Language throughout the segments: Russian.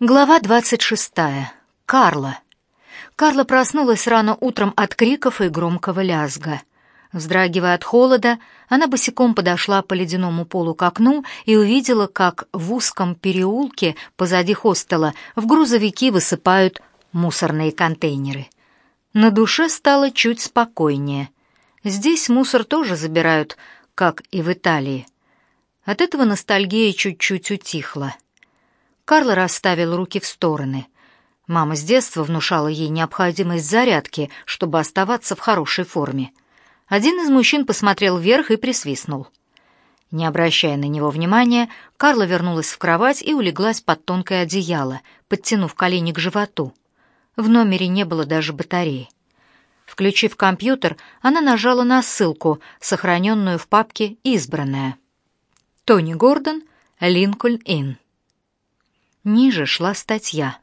Глава двадцать шестая. Карла. Карла проснулась рано утром от криков и громкого лязга. Вздрагивая от холода, она босиком подошла по ледяному полу к окну и увидела, как в узком переулке позади хостела в грузовики высыпают мусорные контейнеры. На душе стало чуть спокойнее. Здесь мусор тоже забирают, как и в Италии. От этого ностальгия чуть-чуть утихла. Карла расставила руки в стороны. Мама с детства внушала ей необходимость зарядки, чтобы оставаться в хорошей форме. Один из мужчин посмотрел вверх и присвистнул. Не обращая на него внимания, Карла вернулась в кровать и улеглась под тонкое одеяло, подтянув колени к животу. В номере не было даже батареи. Включив компьютер, она нажала на ссылку, сохраненную в папке «Избранная». Тони Гордон, Линкольн-Инн. Ниже шла статья.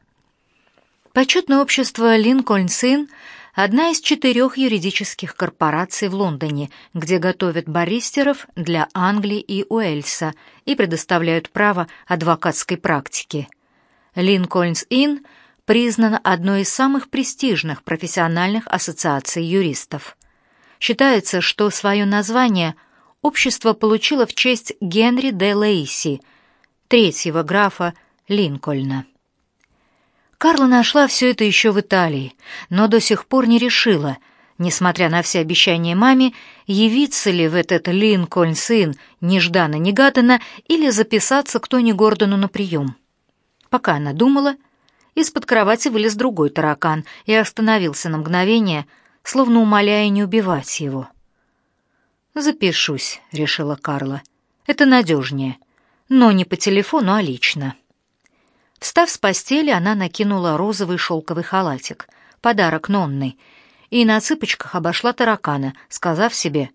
Почетное общество «Линкольн-Сын» — одна из четырех юридических корпораций в Лондоне, где готовят баристеров для Англии и Уэльса и предоставляют право адвокатской практики. «Линкольнс-Инн» признана одной из самых престижных профессиональных ассоциаций юристов. Считается, что свое название общество получило в честь Генри де Лейси, третьего графа Линкольна. Карла нашла все это еще в Италии, но до сих пор не решила, несмотря на все обещания маме, явиться ли в этот Линкольн-сын нежданно-негаданно или записаться к Тони Гордону на прием. Пока она думала, из-под кровати вылез другой таракан и остановился на мгновение, словно умоляя не убивать его. «Запишусь», — решила Карла. «Это надежнее, но не по телефону, а лично». Встав с постели, она накинула розовый шелковый халатик, подарок Нонны, и на цыпочках обошла таракана, сказав себе,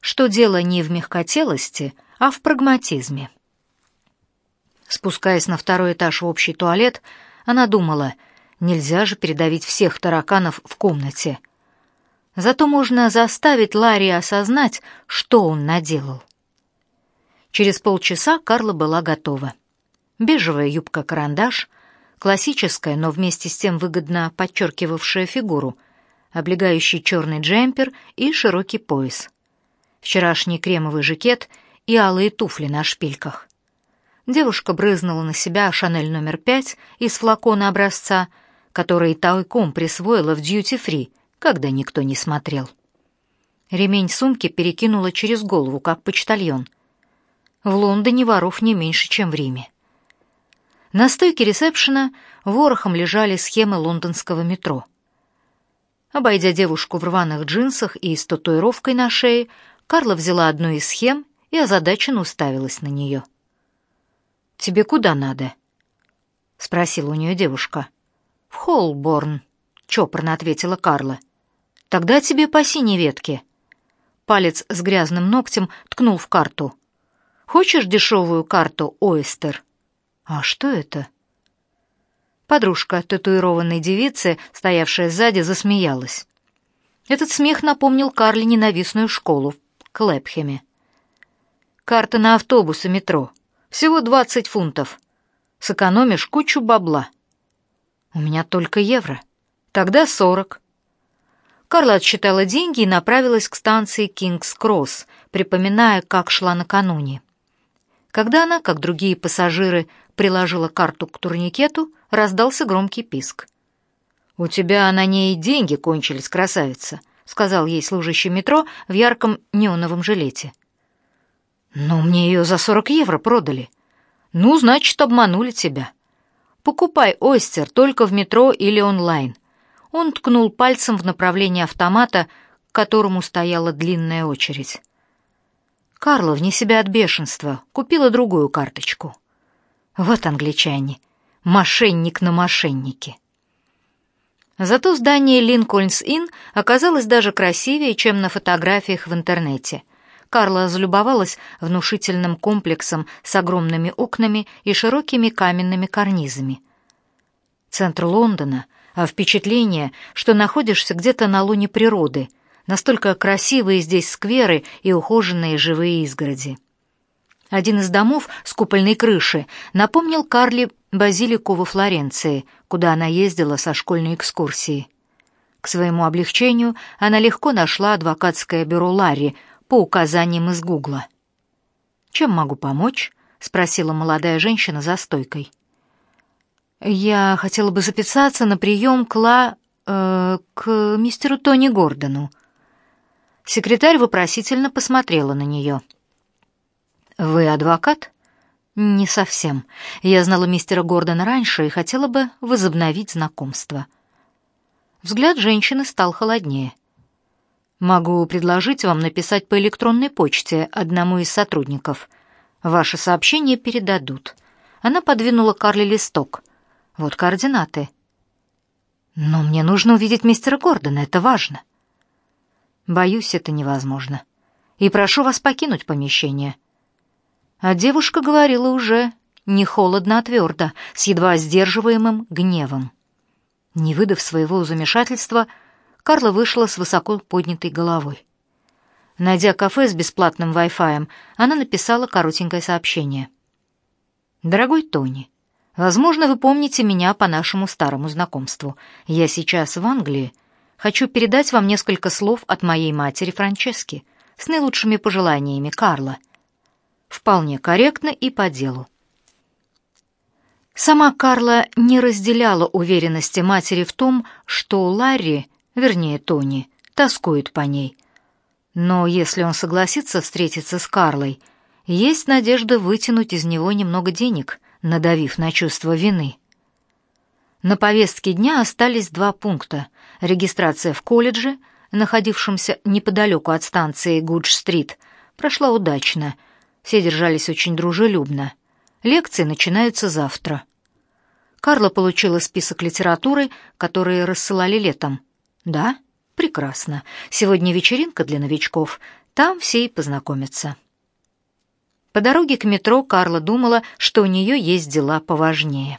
что дело не в мягкотелости, а в прагматизме. Спускаясь на второй этаж в общий туалет, она думала, нельзя же передавить всех тараканов в комнате. Зато можно заставить Ларри осознать, что он наделал. Через полчаса Карла была готова бежевая юбка-карандаш, классическая, но вместе с тем выгодно подчеркивавшая фигуру, облегающий черный джемпер и широкий пояс, вчерашний кремовый жакет и алые туфли на шпильках. Девушка брызнула на себя Шанель номер пять из флакона образца, который тайком присвоила в дьюти-фри, когда никто не смотрел. Ремень сумки перекинула через голову, как почтальон. В Лондоне воров не меньше, чем в Риме. На стойке ресепшена ворохом лежали схемы лондонского метро. Обойдя девушку в рваных джинсах и с татуировкой на шее, Карла взяла одну из схем и озадаченно уставилась на нее. «Тебе куда надо?» — спросила у нее девушка. «В Холборн», — чопорно ответила Карла. «Тогда тебе по синей ветке». Палец с грязным ногтем ткнул в карту. «Хочешь дешевую карту, Ойстер?» «А что это?» Подружка татуированной девицы, стоявшая сзади, засмеялась. Этот смех напомнил Карле ненавистную школу в Клэпхеме. «Карта на автобус и метро. Всего двадцать фунтов. Сэкономишь кучу бабла». «У меня только евро. Тогда сорок». Карла отсчитала деньги и направилась к станции Кингс-Кросс, припоминая, как шла накануне. Когда она, как другие пассажиры, приложила карту к турникету, раздался громкий писк. «У тебя на ней деньги кончились, красавица», — сказал ей служащий метро в ярком неоновом жилете. «Но мне ее за сорок евро продали». «Ну, значит, обманули тебя. Покупай ойстер только в метро или онлайн». Он ткнул пальцем в направлении автомата, к которому стояла длинная очередь. Карла, вне себя от бешенства, купила другую карточку. Вот англичане. Мошенник на мошеннике. Зато здание Линкольнс-Инн оказалось даже красивее, чем на фотографиях в интернете. Карла залюбовалась внушительным комплексом с огромными окнами и широкими каменными карнизами. Центр Лондона, а впечатление, что находишься где-то на луне природы — Настолько красивые здесь скверы и ухоженные живые изгороди. Один из домов с купольной крыши напомнил Карли базилику во Флоренции, куда она ездила со школьной экскурсии. К своему облегчению она легко нашла адвокатское бюро Ларри по указаниям из Гугла. «Чем могу помочь?» — спросила молодая женщина за стойкой. «Я хотела бы записаться на прием к Ла... Э, к мистеру Тони Гордону». Секретарь вопросительно посмотрела на нее. «Вы адвокат?» «Не совсем. Я знала мистера Гордона раньше и хотела бы возобновить знакомство». Взгляд женщины стал холоднее. «Могу предложить вам написать по электронной почте одному из сотрудников. Ваше сообщение передадут». Она подвинула Карли листок. «Вот координаты». «Но мне нужно увидеть мистера Гордона, это важно». «Боюсь, это невозможно. И прошу вас покинуть помещение». А девушка говорила уже не холодно, а твердо, с едва сдерживаемым гневом. Не выдав своего замешательства, Карла вышла с высоко поднятой головой. Найдя кафе с бесплатным Wi-Fi, она написала коротенькое сообщение. «Дорогой Тони, возможно, вы помните меня по нашему старому знакомству. Я сейчас в Англии. Хочу передать вам несколько слов от моей матери Франчески с наилучшими пожеланиями, Карла» вполне корректно и по делу. Сама Карла не разделяла уверенности матери в том, что Ларри, вернее Тони, тоскует по ней. Но если он согласится встретиться с Карлой, есть надежда вытянуть из него немного денег, надавив на чувство вины. На повестке дня остались два пункта: регистрация в колледже, находившемся неподалеку от станции Гудж-стрит, прошла удачно — все держались очень дружелюбно. Лекции начинаются завтра. Карла получила список литературы, которые рассылали летом. Да? Прекрасно. Сегодня вечеринка для новичков. Там все и познакомятся. По дороге к метро Карла думала, что у нее есть дела поважнее.